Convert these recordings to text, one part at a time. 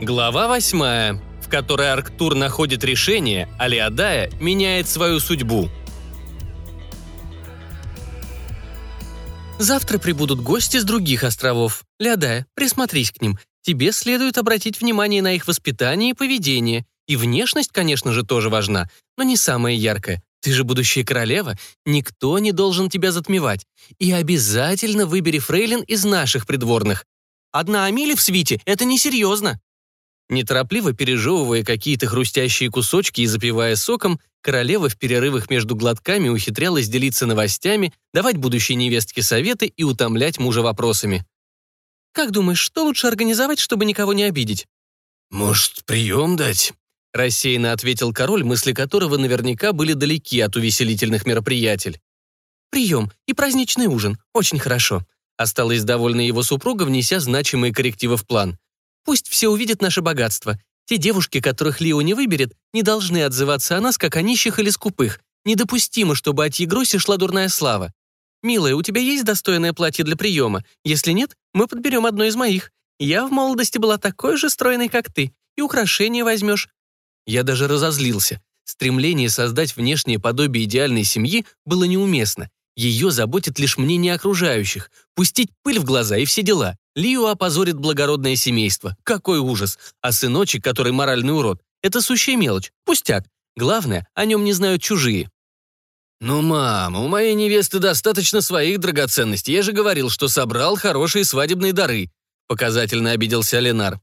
Глава восьмая, в которой Арктур находит решение, а Леодая меняет свою судьбу. Завтра прибудут гости с других островов. Леодая, присмотрись к ним. Тебе следует обратить внимание на их воспитание и поведение. И внешность, конечно же, тоже важна, но не самая яркая. Ты же будущая королева, никто не должен тебя затмевать. И обязательно выбери фрейлин из наших придворных. Одна Амели в свите — это несерьезно. Неторопливо пережевывая какие-то хрустящие кусочки и запивая соком, королева в перерывах между глотками ухитрялась делиться новостями, давать будущей невестке советы и утомлять мужа вопросами. «Как думаешь, что лучше организовать, чтобы никого не обидеть?» «Может, прием дать?» рассеянно ответил король, мысли которого наверняка были далеки от увеселительных мероприятий. «Прием и праздничный ужин. Очень хорошо». Осталась довольна его супруга, внеся значимые коррективы в план. Пусть все увидят наше богатство. Те девушки, которых Лио не выберет, не должны отзываться о нас, как о нищих или скупых. Недопустимо, чтобы от Егроси шла дурная слава. «Милая, у тебя есть достойное платье для приема? Если нет, мы подберем одно из моих. Я в молодости была такой же стройной, как ты. И украшения возьмешь». Я даже разозлился. Стремление создать внешнее подобие идеальной семьи было неуместно. Ее заботит лишь мнение окружающих. Пустить пыль в глаза и все дела. Лио опозорит благородное семейство. Какой ужас. А сыночек, который моральный урод, это сущая мелочь, пустяк. Главное, о нем не знают чужие. «Ну, мама, у моей невесты достаточно своих драгоценностей. Я же говорил, что собрал хорошие свадебные дары», — показательно обиделся Ленар.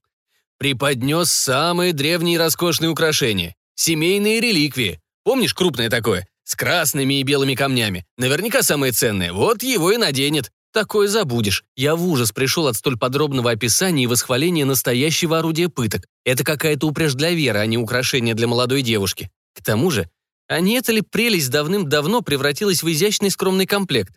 «Преподнес самые древние роскошные украшения. Семейные реликвии. Помнишь крупное такое? С красными и белыми камнями. Наверняка самое ценное. Вот его и наденет. Такое забудешь. Я в ужас пришел от столь подробного описания и восхваления настоящего орудия пыток. Это какая-то упряжь для веры, а не украшение для молодой девушки. К тому же, а не это ли прелесть давным-давно превратилась в изящный скромный комплект?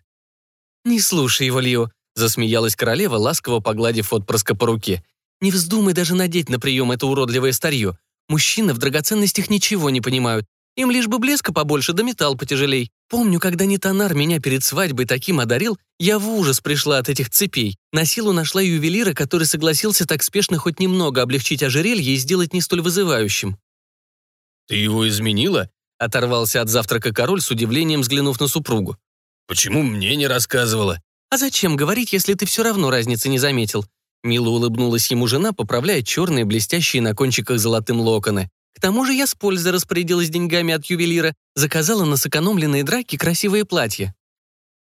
«Не слушай его, Лио», — засмеялась королева, ласково погладив отпрыска по руке. «Не вздумай даже надеть на прием это уродливое старье. Мужчины в драгоценностях ничего не понимают. Им лишь бы блеска побольше, да металл потяжелей. Помню, когда Нитонар меня перед свадьбой таким одарил, я в ужас пришла от этих цепей. На силу нашла ювелира, который согласился так спешно хоть немного облегчить ожерелье и сделать не столь вызывающим. «Ты его изменила?» — оторвался от завтрака король с удивлением, взглянув на супругу. «Почему мне не рассказывала?» «А зачем говорить, если ты все равно разницы не заметил?» Мило улыбнулась ему жена, поправляя черные, блестящие на кончиках золотым локоны. К тому же я с пользой распорядилась деньгами от ювелира, заказала на сэкономленные драки красивые платья.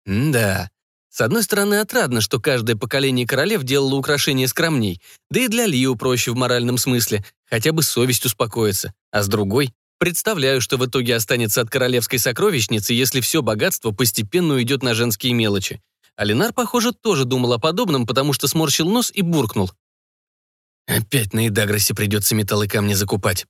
М да. С одной стороны, отрадно, что каждое поколение королев делало украшения скромней, да и для Лио проще в моральном смысле, хотя бы совесть успокоится. А с другой, представляю, что в итоге останется от королевской сокровищницы, если все богатство постепенно уйдет на женские мелочи. Алинар, похоже, тоже думал о подобном, потому что сморщил нос и буркнул. Опять на Идагросе придется металлы камни закупать.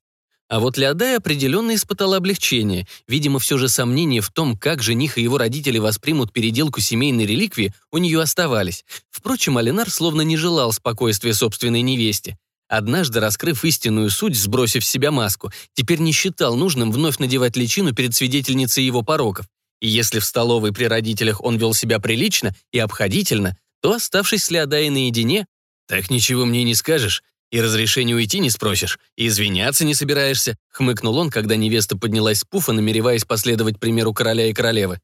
А вот Леодай определенно испытала облегчение. Видимо, все же сомнения в том, как жених и его родители воспримут переделку семейной реликвии, у нее оставались. Впрочем, Алинар словно не желал спокойствия собственной невесте. Однажды, раскрыв истинную суть, сбросив с себя маску, теперь не считал нужным вновь надевать личину перед свидетельницей его пороков. И если в столовой при родителях он вел себя прилично и обходительно, то, оставшись с Леодой наедине, «Так ничего мне не скажешь, и разрешения уйти не спросишь, и извиняться не собираешься», — хмыкнул он, когда невеста поднялась с пуфа, намереваясь последовать примеру короля и королевы.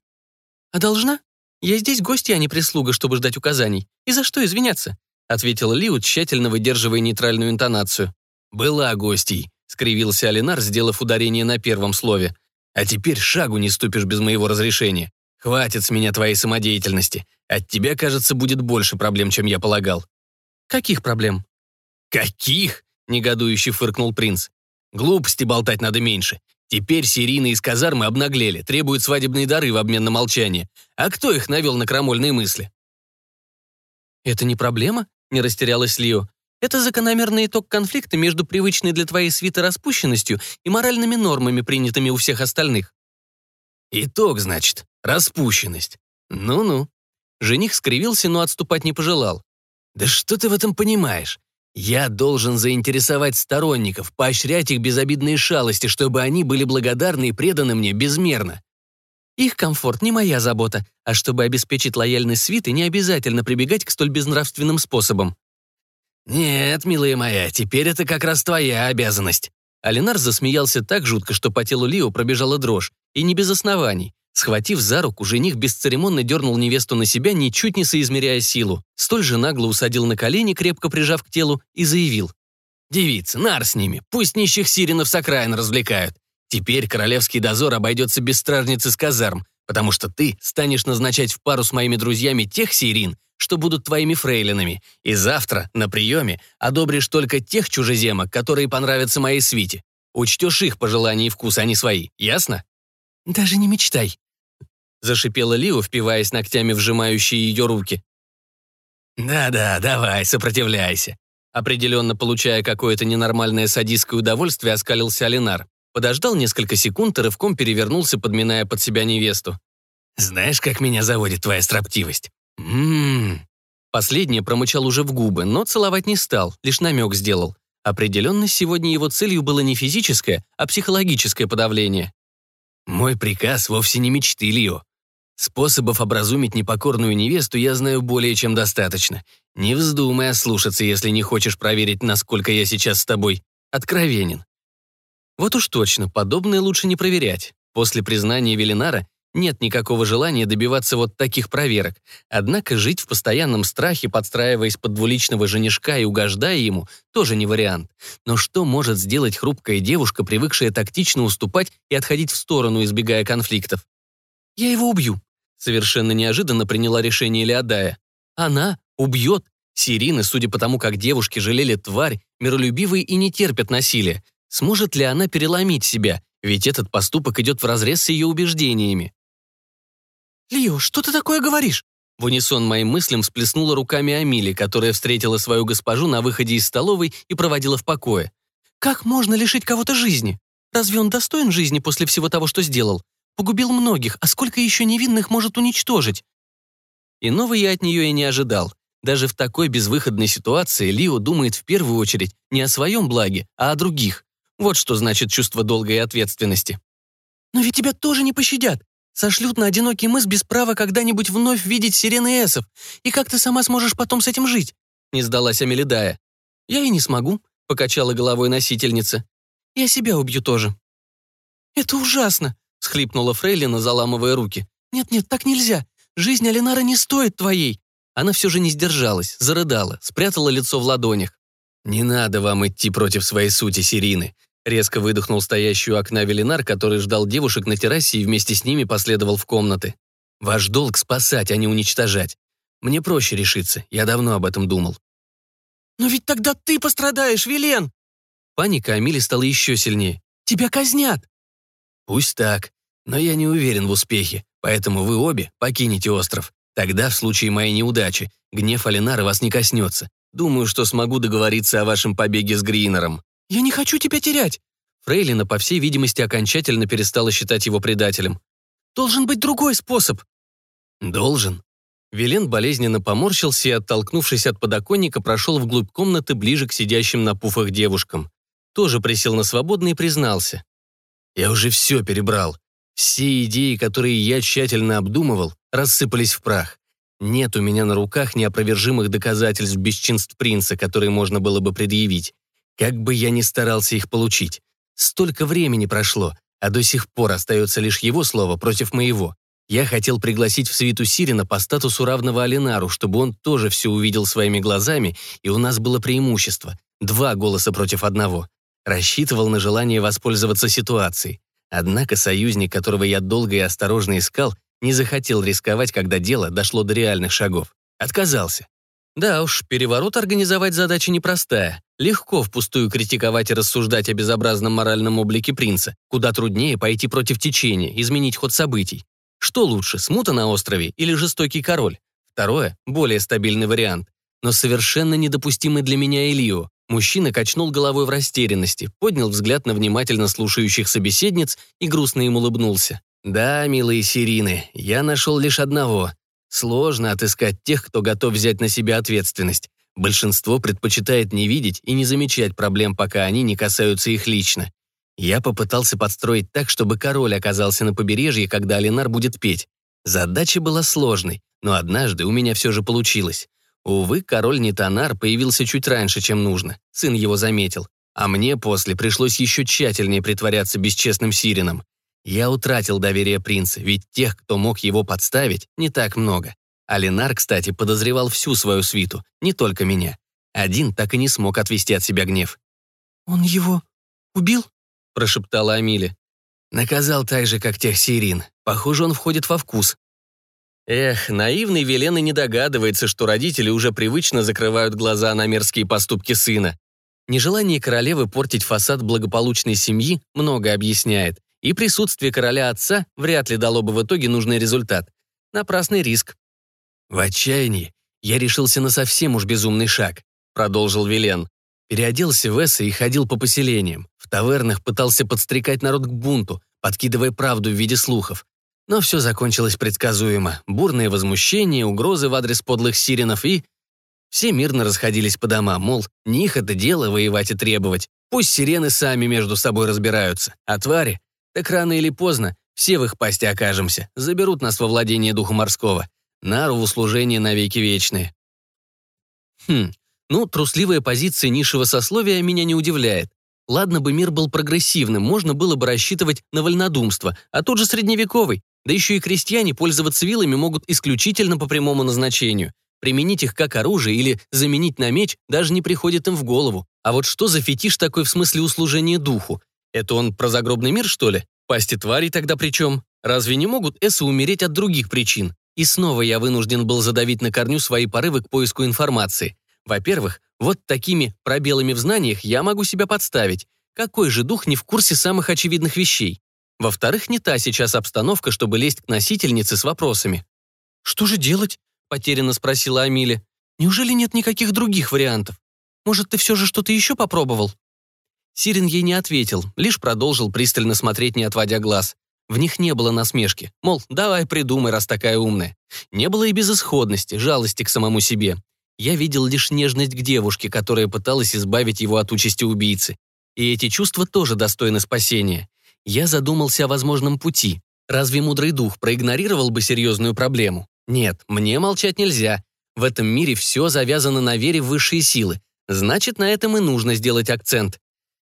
«А должна? Я здесь гостья, а не прислуга, чтобы ждать указаний. И за что извиняться?» — ответила Лиу, тщательно выдерживая нейтральную интонацию. «Была гостьей», — скривился Алинар, сделав ударение на первом слове. «А теперь шагу не ступишь без моего разрешения. Хватит с меня твоей самодеятельности. От тебя, кажется, будет больше проблем, чем я полагал». «Каких проблем?» «Каких?» — негодующе фыркнул принц. «Глупости болтать надо меньше. Теперь серийные из казармы обнаглели, требуют свадебные дары в обмен на молчание. А кто их навел на крамольные мысли?» «Это не проблема?» — не растерялась Лио. «Это закономерный итог конфликта между привычной для твоей свиты распущенностью и моральными нормами, принятыми у всех остальных». «Итог, значит, распущенность. Ну-ну». Жених скривился, но отступать не пожелал. «Да что ты в этом понимаешь? Я должен заинтересовать сторонников, поощрять их безобидные шалости, чтобы они были благодарны и преданы мне безмерно. Их комфорт не моя забота, а чтобы обеспечить лояльность свиты, не обязательно прибегать к столь безнравственным способам. «Нет, милая моя, теперь это как раз твоя обязанность». Алинар засмеялся так жутко, что по телу Лио пробежала дрожь, и не без оснований. Схватив за руку, жених бесцеремонно дернул невесту на себя, ничуть не соизмеряя силу. Столь же нагло усадил на колени, крепко прижав к телу, и заявил. «Девица, нар с ними, пусть нищих сиренов с окраин развлекают. Теперь королевский дозор обойдется без стражницы с казарм, потому что ты станешь назначать в пару с моими друзьями тех сирин, что будут твоими фрейлинами, и завтра на приеме одобришь только тех чужеземок, которые понравятся моей свите. Учтешь их пожелания и вкус, а не свои, ясно?» «Даже не мечтай», — зашипела Лио, впиваясь ногтями в сжимающие ее руки. «Да-да, давай, сопротивляйся». Определенно получая какое-то ненормальное садистское удовольствие, оскалился Алинар. Подождал несколько секунд и рывком перевернулся, подминая под себя невесту. «Знаешь, как меня заводит твоя строптивость? Ммм...» Последнее промычал уже в губы, но целовать не стал, лишь намек сделал. Определенно, сегодня его целью было не физическое, а психологическое подавление. «Мой приказ вовсе не мечты, Лио. Способов образумить непокорную невесту я знаю более чем достаточно. Не вздумай ослушаться, если не хочешь проверить, насколько я сейчас с тобой откровенен. Вот уж точно, подобное лучше не проверять. После признания Велинара нет никакого желания добиваться вот таких проверок. Однако жить в постоянном страхе, подстраиваясь под двуличного женишка и угождая ему, тоже не вариант. Но что может сделать хрупкая девушка, привыкшая тактично уступать и отходить в сторону, избегая конфликтов? «Я его убью», — совершенно неожиданно приняла решение Леодая. «Она убьет». Сирины, судя по тому, как девушки жалели тварь, миролюбивые и не терпят насилия. Сможет ли она переломить себя? Ведь этот поступок идет вразрез с ее убеждениями. «Лио, что ты такое говоришь?» В унисон моим мыслям всплеснула руками Амили, которая встретила свою госпожу на выходе из столовой и проводила в покое. «Как можно лишить кого-то жизни? Разве он достоин жизни после всего того, что сделал? Погубил многих, а сколько еще невинных может уничтожить?» Иного я от нее и не ожидал. Даже в такой безвыходной ситуации Лио думает в первую очередь не о своем благе, а о других. Вот что значит чувство долга и ответственности. «Но ведь тебя тоже не пощадят. Сошлют на одинокий мыс без права когда-нибудь вновь видеть сирены эсов. И как ты сама сможешь потом с этим жить?» Не сдалась Амелидая. «Я и не смогу», — покачала головой носительница. «Я себя убью тоже». «Это ужасно», — схлипнула Фрейлина, заламывая руки. «Нет-нет, так нельзя. Жизнь Алинара не стоит твоей». Она все же не сдержалась, зарыдала, спрятала лицо в ладонях. «Не надо вам идти против своей сути, Сирины. Резко выдохнул стоящий у окна Велинар, который ждал девушек на террасе и вместе с ними последовал в комнаты. «Ваш долг спасать, а не уничтожать. Мне проще решиться, я давно об этом думал». «Но ведь тогда ты пострадаешь, Вилен!» Паника Амили стала еще сильнее. «Тебя казнят!» «Пусть так, но я не уверен в успехе, поэтому вы обе покинете остров. Тогда, в случае моей неудачи, гнев Алинара вас не коснется. Думаю, что смогу договориться о вашем побеге с Гринером». «Я не хочу тебя терять!» Фрейлина, по всей видимости, окончательно перестала считать его предателем. «Должен быть другой способ!» «Должен?» Вилен болезненно поморщился и, оттолкнувшись от подоконника, прошел вглубь комнаты ближе к сидящим на пуфах девушкам. Тоже присел на свободно и признался. «Я уже все перебрал. Все идеи, которые я тщательно обдумывал, рассыпались в прах. Нет у меня на руках неопровержимых доказательств бесчинств принца, которые можно было бы предъявить. Как бы я ни старался их получить. Столько времени прошло, а до сих пор остается лишь его слово против моего. Я хотел пригласить в свиту Сирина по статусу равного Алинару, чтобы он тоже все увидел своими глазами, и у нас было преимущество. Два голоса против одного. Рассчитывал на желание воспользоваться ситуацией. Однако союзник, которого я долго и осторожно искал, не захотел рисковать, когда дело дошло до реальных шагов. Отказался. Да уж, переворот организовать задача непростая. Легко впустую критиковать и рассуждать о безобразном моральном облике принца. Куда труднее пойти против течения, изменить ход событий. Что лучше, смута на острове или жестокий король? Второе – более стабильный вариант. Но совершенно недопустимый для меня Илью. Мужчина качнул головой в растерянности, поднял взгляд на внимательно слушающих собеседниц и грустно им улыбнулся. «Да, милые Сирины, я нашел лишь одного. Сложно отыскать тех, кто готов взять на себя ответственность. Большинство предпочитает не видеть и не замечать проблем, пока они не касаются их лично. Я попытался подстроить так, чтобы король оказался на побережье, когда Алинар будет петь. Задача была сложной, но однажды у меня все же получилось. Увы, король Нитанар появился чуть раньше, чем нужно. Сын его заметил. А мне после пришлось еще тщательнее притворяться бесчестным сирином. Я утратил доверие принца, ведь тех, кто мог его подставить, не так много. Алинар, кстати, подозревал всю свою свиту, не только меня. Один так и не смог отвести от себя гнев. «Он его убил?» – прошептала Амили. Наказал так же, как тех сирин. Похоже, он входит во вкус. Эх, наивный Велен и не догадывается, что родители уже привычно закрывают глаза на мерзкие поступки сына. Нежелание королевы портить фасад благополучной семьи много объясняет, и присутствие короля отца вряд ли дало бы в итоге нужный результат. Напрасный риск. «В отчаянии я решился на совсем уж безумный шаг», — продолжил Велен. Переоделся в эсса и ходил по поселениям. В тавернах пытался подстрекать народ к бунту, подкидывая правду в виде слухов. Но все закончилось предсказуемо. Бурные возмущения, угрозы в адрес подлых сиренов и... Все мирно расходились по домам, мол, не их это дело воевать и требовать. Пусть сирены сами между собой разбираются. А твари? Так рано или поздно все в их пасти окажемся. Заберут нас во владение духа морского. Нару в услужение навеки вечные. Хм, ну, трусливая позиция низшего сословия меня не удивляет. Ладно бы мир был прогрессивным, можно было бы рассчитывать на вольнодумство, а тот же средневековый, да еще и крестьяне пользоваться вилами могут исключительно по прямому назначению. Применить их как оружие или заменить на меч даже не приходит им в голову. А вот что за фетиш такой в смысле услужения духу? Это он про загробный мир, что ли? Пасти тварей тогда при чем? Разве не могут эсы умереть от других причин? И снова я вынужден был задавить на корню свои порывы к поиску информации. Во-первых, вот такими пробелами в знаниях я могу себя подставить. Какой же дух не в курсе самых очевидных вещей? Во-вторых, не та сейчас обстановка, чтобы лезть к носительнице с вопросами. «Что же делать?» — потерянно спросила Амиля. «Неужели нет никаких других вариантов? Может, ты все же что-то еще попробовал?» Сирин ей не ответил, лишь продолжил пристально смотреть, не отводя глаз. В них не было насмешки, мол, давай придумай, раз такая умная. Не было и безысходности, жалости к самому себе. Я видел лишь нежность к девушке, которая пыталась избавить его от участи убийцы. И эти чувства тоже достойны спасения я задумался о возможном пути. Разве мудрый дух проигнорировал бы серьезную проблему? Нет, мне молчать нельзя. В этом мире все завязано на вере в высшие силы. Значит, на этом и нужно сделать акцент.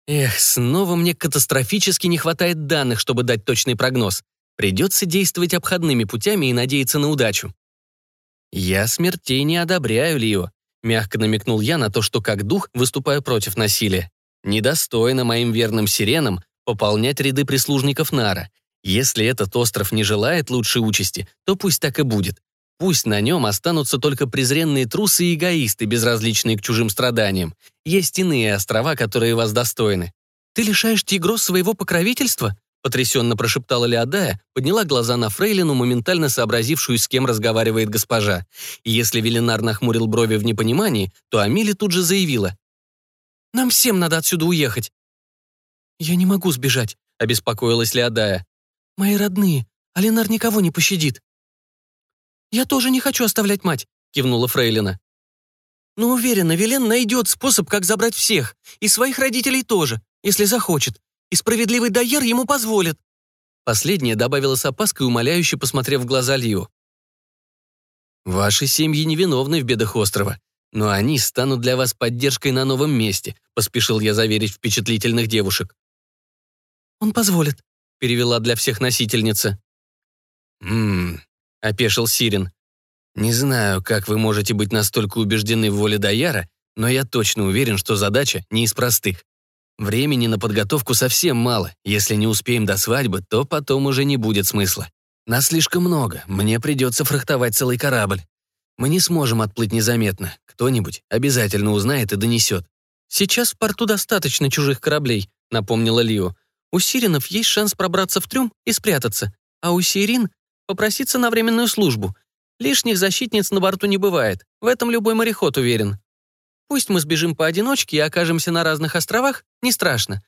Эх, снова мне катастрофически не хватает данных, чтобы дать точный прогноз. Придется действовать обходными путями и надеяться на удачу. «Я смертей не одобряю, Лио», — мягко намекнул я на то, что как дух выступаю против насилия. Недостойно моим верным сиренам пополнять ряды прислужников Нара. Если этот остров не желает лучшей участи, то пусть так и будет. Пусть на нем останутся только презренные трусы и эгоисты, безразличные к чужим страданиям. Есть иные острова, которые вас достойны. «Ты лишаешь Тигрос своего покровительства?» потрясенно прошептала Леодая, подняла глаза на Фрейлину, моментально сообразившую, с кем разговаривает госпожа. И если Велинар нахмурил брови в непонимании, то Амили тут же заявила. «Нам всем надо отсюда уехать. «Я не могу сбежать», — обеспокоилась Леодая. «Мои родные. Алинар никого не пощадит». «Я тоже не хочу оставлять мать», — кивнула Фрейлина. «Но уверена, Велен найдет способ, как забрать всех, и своих родителей тоже, если захочет, и справедливый Дайер ему позволит». Последняя добавила с опаской, умоляюще посмотрев в глаза Лио. «Ваши семьи невиновны в бедах острова, но они станут для вас поддержкой на новом месте», поспешил я заверить впечатлительных девушек. «Он позволит», — перевела для всех носительница. «Ммм», — опешил Сирин. «Не знаю, как вы можете быть настолько убеждены в воле Даяра, но я точно уверен, что задача не из простых. Времени на подготовку совсем мало. Если не успеем до свадьбы, то потом уже не будет смысла. Нас слишком много, мне придется фрахтовать целый корабль. Мы не сможем отплыть незаметно. Кто-нибудь обязательно узнает и донесет. Сейчас в порту достаточно чужих кораблей, напомнила Лио. У Сиринов есть шанс пробраться в трюм и спрятаться, а у Сирин — попроситься на временную службу. Лишних защитниц на борту не бывает, в этом любой мореход уверен. Пусть мы сбежим поодиночке и окажемся на разных островах, не страшно.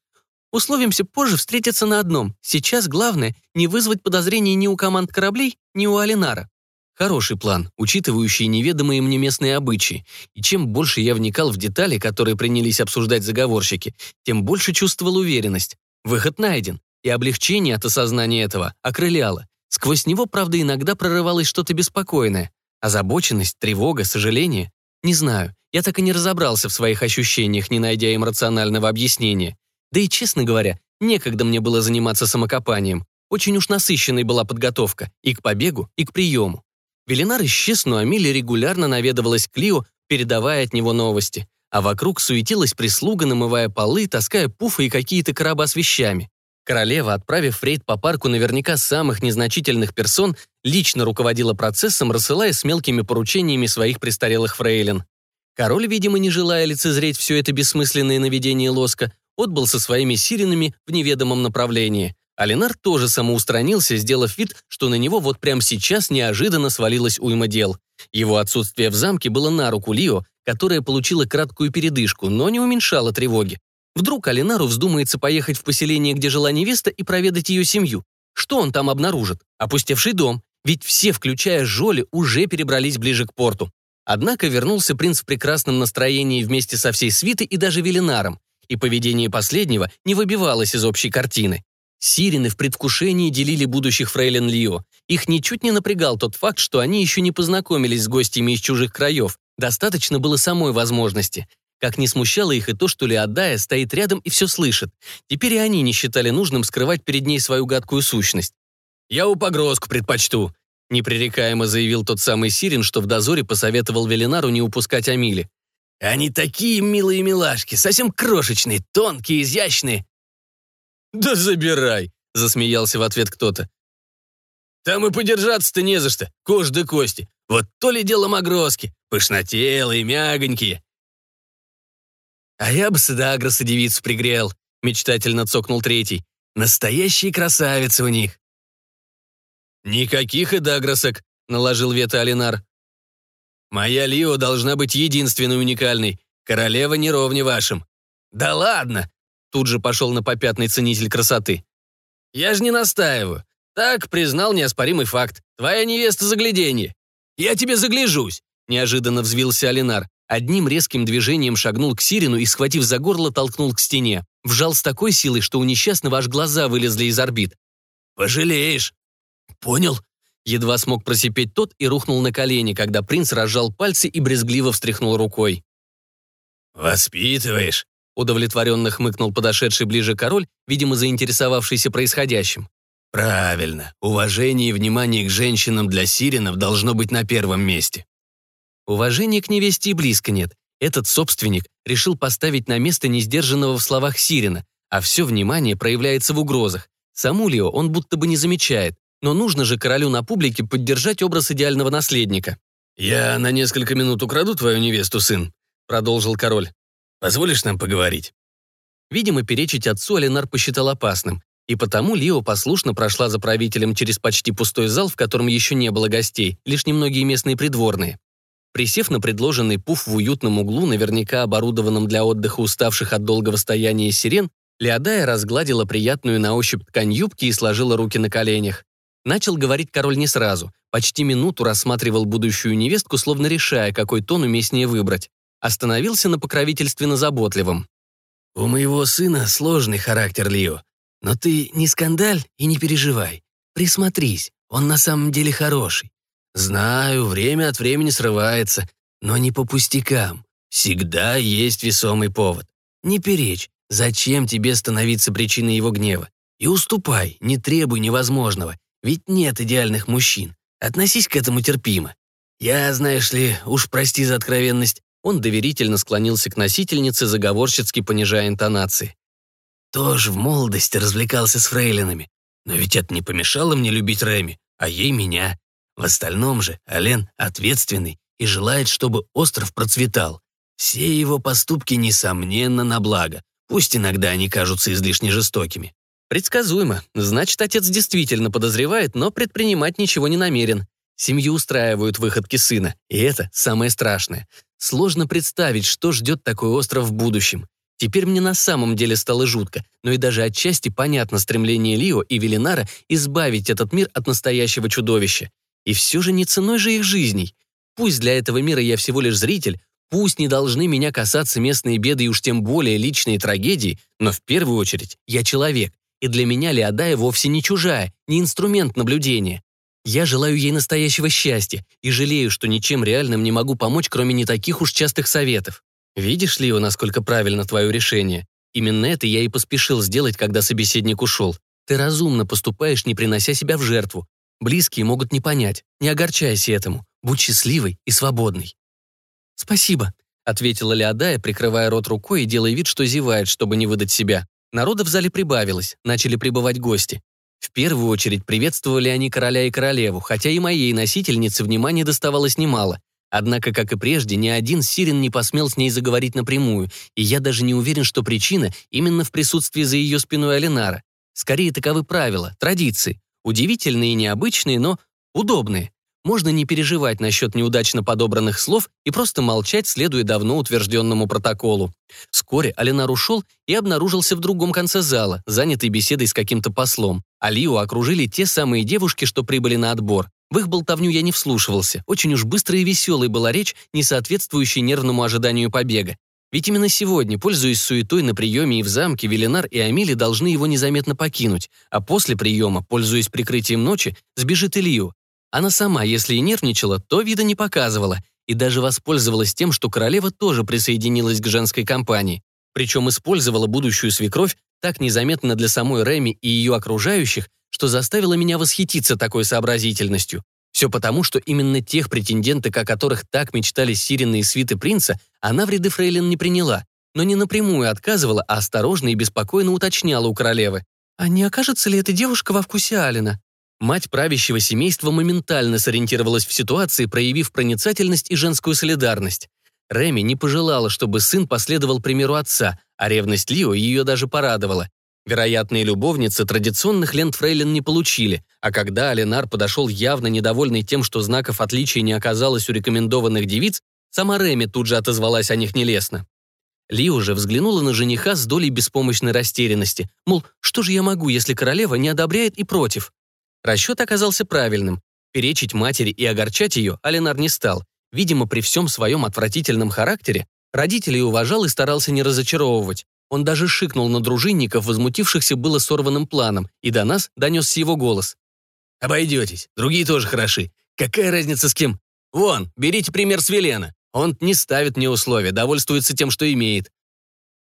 Условимся позже встретиться на одном. Сейчас главное — не вызвать подозрений ни у команд кораблей, ни у Алинара. Хороший план, учитывающий неведомые мне местные обычаи. И чем больше я вникал в детали, которые принялись обсуждать заговорщики, тем больше чувствовал уверенность. Выход найден, и облегчение от осознания этого окрыляло. Сквозь него, правда, иногда прорывалось что-то беспокойное. Озабоченность, тревога, сожаление. Не знаю, я так и не разобрался в своих ощущениях, не найдя им рационального объяснения. Да и, честно говоря, некогда мне было заниматься самокопанием. Очень уж насыщенной была подготовка и к побегу, и к приему. Велинар исчез, но Амилия регулярно наведывалась к Лио, передавая от него новости. А вокруг суетилась прислуга, намывая полы, таская пуфы и какие-то короба с вещами. Королева, отправив рейд по парку наверняка самых незначительных персон, лично руководила процессом, рассылая с мелкими поручениями своих престарелых фрейлин. Король, видимо, не желая лицезреть все это бессмысленное наведение лоска, отбыл со своими сиренами в неведомом направлении. Алинар тоже самоустранился, сделав вид, что на него вот прямо сейчас неожиданно свалилась уйма дел. Его отсутствие в замке было на руку Лио, которая получила краткую передышку, но не уменьшала тревоги. Вдруг Алинару вздумается поехать в поселение, где жила невеста, и проведать ее семью. Что он там обнаружит? Опустевший дом. Ведь все, включая Жоли, уже перебрались ближе к порту. Однако вернулся принц в прекрасном настроении вместе со всей свитой и даже Велинаром, и поведение последнего не выбивалось из общей картины. Сирены в предвкушении делили будущих фрейлин Лио. Их ничуть не напрягал тот факт, что они еще не познакомились с гостями из чужих краев. Достаточно было самой возможности. Как не смущало их и то, что Леодая стоит рядом и все слышит. Теперь и они не считали нужным скрывать перед ней свою гадкую сущность. «Я у погрозку предпочту», — непререкаемо заявил тот самый Сирин, что в дозоре посоветовал Велинару не упускать Амили. «Они такие милые милашки, совсем крошечные, тонкие, изящные. «Да забирай!» — засмеялся в ответ кто-то. «Там и подержаться-то не за что, кожа да кости. Вот то ли дело магроски, пышнотелые, мягонькие». «А я бы с Эдагроса девицу пригрел», — мечтательно цокнул третий. «Настоящие красавицы у них». «Никаких Эдагросок», — наложил вето Алинар. «Моя Лио должна быть единственной уникальной. Королева не ровне вашим». «Да ладно!» Тут же пошел на попятный ценитель красоты. «Я же не настаиваю. Так признал неоспоримый факт. Твоя невеста загляденье. Я тебе загляжусь!» Неожиданно взвился Алинар. Одним резким движением шагнул к Сирину и, схватив за горло, толкнул к стене. Вжал с такой силой, что у несчастного аж глаза вылезли из орбит. «Пожалеешь!» «Понял?» Едва смог просипеть тот и рухнул на колени, когда принц разжал пальцы и брезгливо встряхнул рукой. «Воспитываешь?» Удовлетворенно хмыкнул подошедший ближе король, видимо, заинтересовавшийся происходящим. «Правильно. Уважение и внимание к женщинам для сиренов должно быть на первом месте». Уважения к невесте и близко нет. Этот собственник решил поставить на место несдержанного в словах сирена, а все внимание проявляется в угрозах. Саму Лео он будто бы не замечает, но нужно же королю на публике поддержать образ идеального наследника. «Я на несколько минут украду твою невесту, сын», — продолжил король. Позволишь нам поговорить?» Видимо, перечить отцу Алинар посчитал опасным, и потому Лио послушно прошла за правителем через почти пустой зал, в котором еще не было гостей, лишь немногие местные придворные. Присев на предложенный пуф в уютном углу, наверняка оборудованном для отдыха уставших от долгого стояния сирен, Леодая разгладила приятную на ощупь ткань юбки и сложила руки на коленях. Начал говорить король не сразу, почти минуту рассматривал будущую невестку, словно решая, какой тон уместнее выбрать остановился на покровительственно заботливом. «У моего сына сложный характер, Лио. Но ты не скандаль и не переживай. Присмотрись, он на самом деле хороший. Знаю, время от времени срывается, но не по пустякам. Всегда есть весомый повод. Не перечь, зачем тебе становиться причиной его гнева? И уступай, не требуй невозможного, ведь нет идеальных мужчин. Относись к этому терпимо. Я, знаешь ли, уж прости за откровенность, он доверительно склонился к носительнице, заговорщицки понижая интонации. «Тоже в молодости развлекался с фрейлинами. Но ведь это не помешало мне любить Реми, а ей меня. В остальном же Ален ответственный и желает, чтобы остров процветал. Все его поступки, несомненно, на благо, пусть иногда они кажутся излишне жестокими. Предсказуемо. Значит, отец действительно подозревает, но предпринимать ничего не намерен. Семью устраивают выходки сына, и это самое страшное. Сложно представить, что ждет такой остров в будущем. Теперь мне на самом деле стало жутко, но и даже отчасти понятно стремление Лио и Велинара избавить этот мир от настоящего чудовища. И все же не ценой же их жизней. Пусть для этого мира я всего лишь зритель, пусть не должны меня касаться местные беды и уж тем более личные трагедии, но в первую очередь я человек, и для меня Леодая вовсе не чужая, не инструмент наблюдения. Я желаю ей настоящего счастья и жалею, что ничем реальным не могу помочь, кроме не таких уж частых советов. Видишь, Лио, насколько правильно твое решение? Именно это я и поспешил сделать, когда собеседник ушел. Ты разумно поступаешь, не принося себя в жертву. Близкие могут не понять. Не огорчайся этому. Будь счастливой и свободной. «Спасибо», — ответила Леодая, прикрывая рот рукой и делая вид, что зевает, чтобы не выдать себя. Народа в зале прибавилось, начали прибывать гости. В первую очередь приветствовали они короля и королеву, хотя и моей носительнице внимания доставалось немало. Однако, как и прежде, ни один сирен не посмел с ней заговорить напрямую, и я даже не уверен, что причина именно в присутствии за ее спиной Алинара. Скорее, таковы правила, традиции. Удивительные и необычные, но удобные. Можно не переживать насчет неудачно подобранных слов и просто молчать, следуя давно утвержденному протоколу. Вскоре Алинар ушел и обнаружился в другом конце зала, занятый беседой с каким-то послом. Алию окружили те самые девушки, что прибыли на отбор. В их болтовню я не вслушивался. Очень уж быстрой и веселой была речь, не соответствующей нервному ожиданию побега. Ведь именно сегодня, пользуясь суетой на приеме и в замке, Велинар и Амили должны его незаметно покинуть, а после приема, пользуясь прикрытием ночи, сбежит Илью. Она сама, если и нервничала, то вида не показывала и даже воспользовалась тем, что королева тоже присоединилась к женской компании. Причем использовала будущую свекровь так незаметно для самой Реми и ее окружающих, что заставило меня восхититься такой сообразительностью. Все потому, что именно тех претенденток, о которых так мечтали Сирины и свиты принца, она в ряды фрейлин не приняла, но не напрямую отказывала, а осторожно и беспокойно уточняла у королевы. «А не окажется ли эта девушка во вкусе Алина?» Мать правящего семейства моментально сориентировалась в ситуации, проявив проницательность и женскую солидарность. Реми не пожелала, чтобы сын последовал примеру отца, а ревность Лио ее даже порадовала. Вероятные любовницы традиционных лент фрейлин не получили, а когда Аленар подошел явно недовольный тем, что знаков отличия не оказалось у рекомендованных девиц, сама Реми тут же отозвалась о них нелестно. Лио же взглянула на жениха с долей беспомощной растерянности, мол, что же я могу, если королева не одобряет и против? Расчет оказался правильным. Перечить матери и огорчать ее Аленар не стал. Видимо, при всем своем отвратительном характере родителей уважал и старался не разочаровывать. Он даже шикнул на дружинников, возмутившихся было сорванным планом, и до нас донесся его голос. «Обойдетесь, другие тоже хороши. Какая разница с кем? Вон, берите пример с Велена. Он не ставит мне условия, довольствуется тем, что имеет.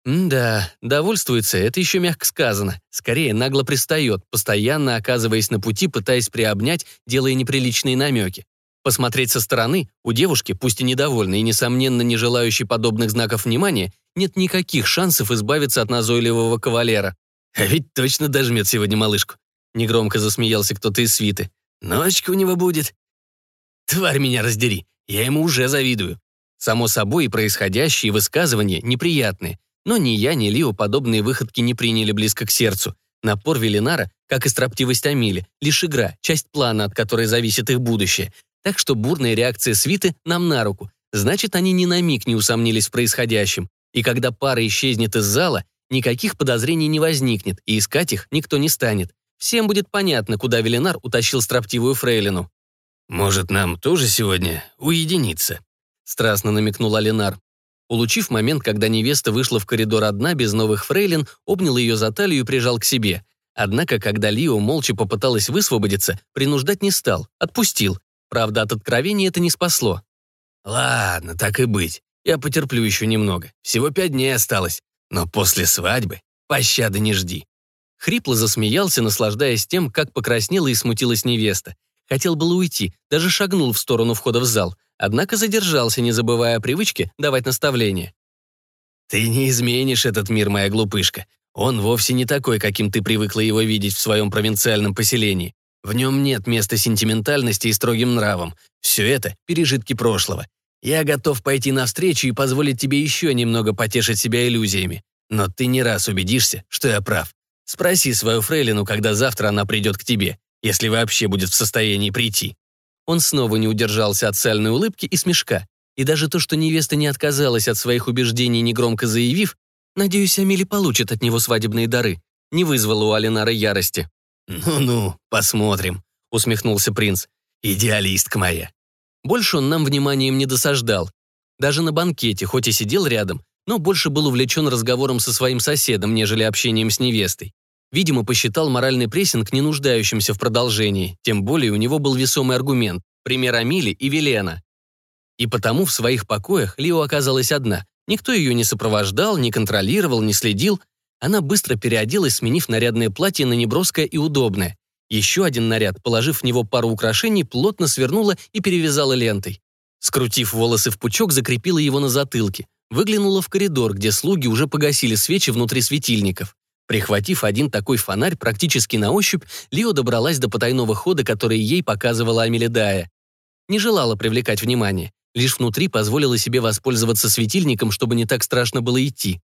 Да, довольствуется, это еще мягко сказано. Скорее, нагло пристает, постоянно оказываясь на пути, пытаясь приобнять, делая неприличные намеки. Посмотреть со стороны, у девушки, пусть и недовольной и, несомненно, не желающей подобных знаков внимания, нет никаких шансов избавиться от назойливого кавалера. А ведь точно дожмет сегодня малышку. Негромко засмеялся кто-то из свиты. Ночка у него будет. Тварь меня раздери, я ему уже завидую. Само собой, происходящие высказывания неприятные, но ни я, ни Лио подобные выходки не приняли близко к сердцу. Напор Велинара, как и строптивость Амили, лишь игра, часть плана, от которой зависит их будущее. Так что бурная реакция свиты нам на руку. Значит, они ни на миг не усомнились в происходящем. И когда пара исчезнет из зала, никаких подозрений не возникнет, и искать их никто не станет. Всем будет понятно, куда Велинар утащил строптивую фрейлину. «Может, нам тоже сегодня уединиться?» Страстно намекнул Алинар. Улучив момент, когда невеста вышла в коридор одна, без новых фрейлин, обнял ее за талию и прижал к себе. Однако, когда Лио молча попыталась высвободиться, принуждать не стал, отпустил. Правда, от откровения это не спасло. «Ладно, так и быть. Я потерплю еще немного. Всего пять дней осталось. Но после свадьбы пощады не жди». Хрипло засмеялся, наслаждаясь тем, как покраснела и смутилась невеста. Хотел было уйти, даже шагнул в сторону входа в зал однако задержался, не забывая о привычке давать наставления. «Ты не изменишь этот мир, моя глупышка. Он вовсе не такой, каким ты привыкла его видеть в своем провинциальном поселении. В нем нет места сентиментальности и строгим нравам. Все это — пережитки прошлого. Я готов пойти навстречу и позволить тебе еще немного потешить себя иллюзиями. Но ты не раз убедишься, что я прав. Спроси свою фрейлину, когда завтра она придет к тебе, если вообще будет в состоянии прийти. Он снова не удержался от сальной улыбки и смешка. И даже то, что невеста не отказалась от своих убеждений, негромко заявив, «Надеюсь, Амели получит от него свадебные дары», не вызвало у Алинара ярости. «Ну-ну, посмотрим», — усмехнулся принц. «Идеалистка моя». Больше он нам вниманием не досаждал. Даже на банкете, хоть и сидел рядом, но больше был увлечен разговором со своим соседом, нежели общением с невестой. Видимо, посчитал моральный прессинг не нуждающимся в продолжении, тем более у него был весомый аргумент – пример Амили и Велена. И потому в своих покоях Лио оказалась одна. Никто ее не сопровождал, не контролировал, не следил. Она быстро переоделась, сменив нарядное платье на неброское и удобное. Еще один наряд, положив в него пару украшений, плотно свернула и перевязала лентой. Скрутив волосы в пучок, закрепила его на затылке. Выглянула в коридор, где слуги уже погасили свечи внутри светильников. Прихватив один такой фонарь практически на ощупь, Лио добралась до потайного хода, который ей показывала Амелидая. Не желала привлекать внимание, лишь внутри позволила себе воспользоваться светильником, чтобы не так страшно было идти.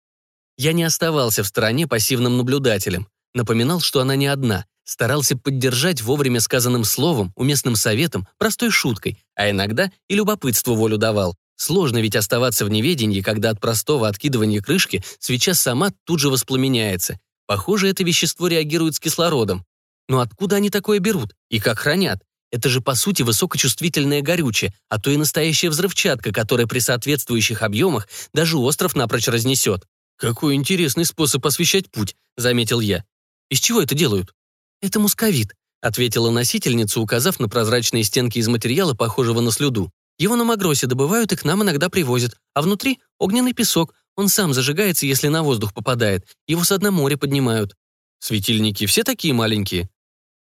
Я не оставался в стороне пассивным наблюдателем. Напоминал, что она не одна, старался поддержать вовремя сказанным словом, уместным советом, простой шуткой, а иногда и любопытству волю давал. Сложно ведь оставаться в неведении, когда от простого откидывания крышки свеча сама тут же воспламеняется. Похоже, это вещество реагирует с кислородом. Но откуда они такое берут? И как хранят? Это же, по сути, высокочувствительное горючее, а то и настоящая взрывчатка, которая при соответствующих объемах даже остров напрочь разнесет. «Какой интересный способ освещать путь», — заметил я. «Из чего это делают?» «Это мусковит», — ответила носительница, указав на прозрачные стенки из материала, похожего на слюду. «Его на Магросе добывают и к нам иногда привозят, а внутри — огненный песок, он сам зажигается, если на воздух попадает. Его с дна моря поднимают. Светильники все такие маленькие?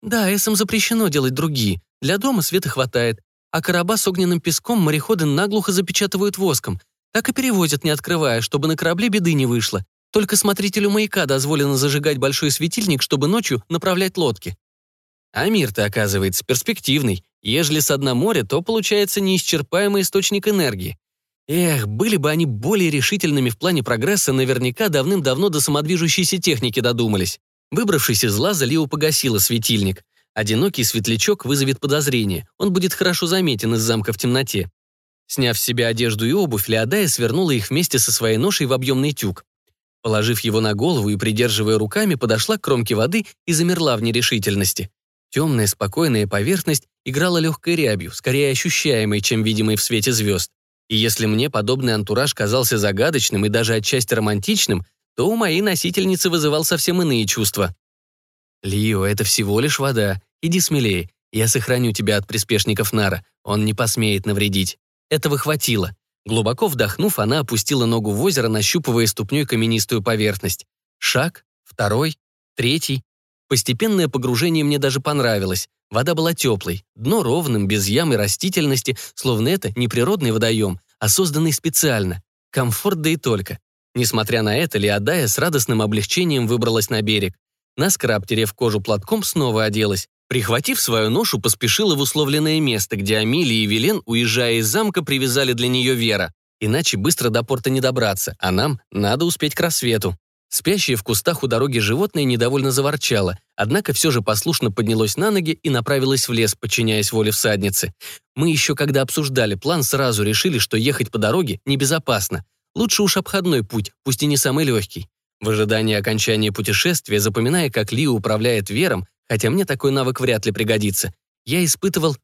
Да, эсам запрещено делать другие. Для дома света хватает. А короба с огненным песком мореходы наглухо запечатывают воском. Так и перевозят, не открывая, чтобы на корабле беды не вышло. Только смотрителю маяка дозволено зажигать большой светильник, чтобы ночью направлять лодки. А мир-то, оказывается, перспективный. Ежели с дна моря, то получается неисчерпаемый источник энергии. Эх, были бы они более решительными в плане прогресса, наверняка давным-давно до самодвижущейся техники додумались. Выбравшись из лаза, Лио погасила светильник. Одинокий светлячок вызовет подозрение, он будет хорошо заметен из замка в темноте. Сняв с себя одежду и обувь, Леодая свернула их вместе со своей ношей в объемный тюк. Положив его на голову и придерживая руками, подошла к кромке воды и замерла в нерешительности. Темная, спокойная поверхность играла легкой рябью, скорее ощущаемой, чем видимой в свете звезд. И если мне подобный антураж казался загадочным и даже отчасти романтичным, то у моей носительницы вызывал совсем иные чувства. «Лио, это всего лишь вода. Иди смелее. Я сохраню тебя от приспешников Нара. Он не посмеет навредить». Этого хватило. Глубоко вдохнув, она опустила ногу в озеро, нащупывая ступней каменистую поверхность. Шаг, второй, третий. Постепенное погружение мне даже понравилось. Вода была теплой, дно ровным, без ям и растительности, словно это не природный водоем, а созданный специально. Комфорт да и только. Несмотря на это, Лиадая с радостным облегчением выбралась на берег. Наскоро обтерев кожу платком, снова оделась. Прихватив свою ношу, поспешила в условленное место, где Амилия и Велен, уезжая из замка, привязали для нее Вера. Иначе быстро до порта не добраться, а нам надо успеть к рассвету. Спящее в кустах у дороги животное недовольно заворчало, однако все же послушно поднялось на ноги и направилось в лес, подчиняясь воле всадницы. Мы еще когда обсуждали план, сразу решили, что ехать по дороге небезопасно. Лучше уж обходной путь, пусть и не самый легкий. В ожидании окончания путешествия, запоминая, как Ли управляет вером, хотя мне такой навык вряд ли пригодится, я испытывал...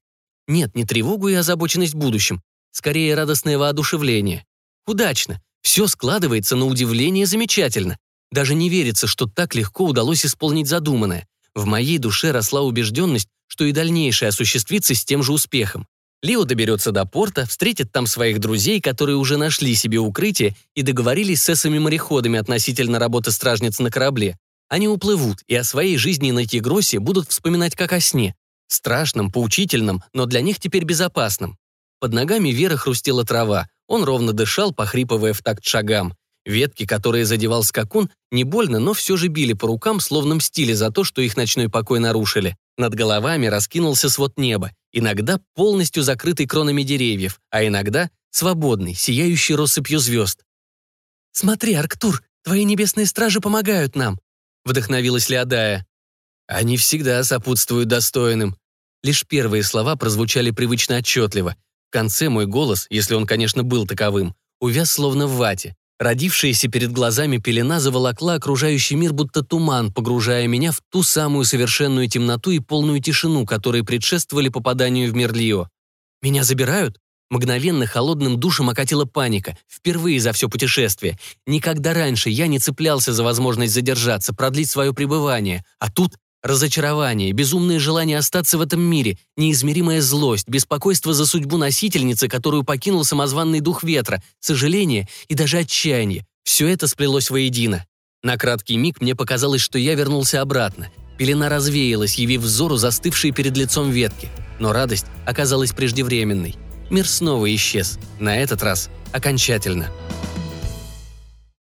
Нет, не тревогу и озабоченность будущим, скорее радостное воодушевление. Удачно. Все складывается на удивление замечательно. Даже не верится, что так легко удалось исполнить задуманное. В моей душе росла убежденность, что и дальнейшее осуществится с тем же успехом. Лео доберется до порта, встретит там своих друзей, которые уже нашли себе укрытие и договорились с эсами-мореходами относительно работы стражниц на корабле. Они уплывут и о своей жизни на Тигросе будут вспоминать как о сне. Страшном, поучительном, но для них теперь безопасном. Под ногами Веры хрустела трава. Он ровно дышал, похрипывая в такт шагам. Ветки, которые задевал скакун, не больно, но все же били по рукам, словно мстили за то, что их ночной покой нарушили. Над головами раскинулся свод неба, иногда полностью закрытый кронами деревьев, а иногда свободный, сияющий россыпью звезд. «Смотри, Арктур, твои небесные стражи помогают нам», — вдохновилась Леодая. «Они всегда сопутствуют достойным». Лишь первые слова прозвучали привычно отчетливо. В конце мой голос, если он, конечно, был таковым, увяз словно в вате. Родившаяся перед глазами пелена заволокла окружающий мир будто туман, погружая меня в ту самую совершенную темноту и полную тишину, которые предшествовали попаданию в мир Лио. «Меня забирают?» Мгновенно холодным душем окатила паника, впервые за все путешествие. Никогда раньше я не цеплялся за возможность задержаться, продлить свое пребывание, а тут Разочарование, безумное желание остаться в этом мире, неизмеримая злость, беспокойство за судьбу носительницы, которую покинул самозванный дух ветра, сожаление и даже отчаяние. Все это сплелось воедино. На краткий миг мне показалось, что я вернулся обратно. Пелена развеялась, явив взору застывшие перед лицом ветки. Но радость оказалась преждевременной. Мир снова исчез. На этот раз окончательно.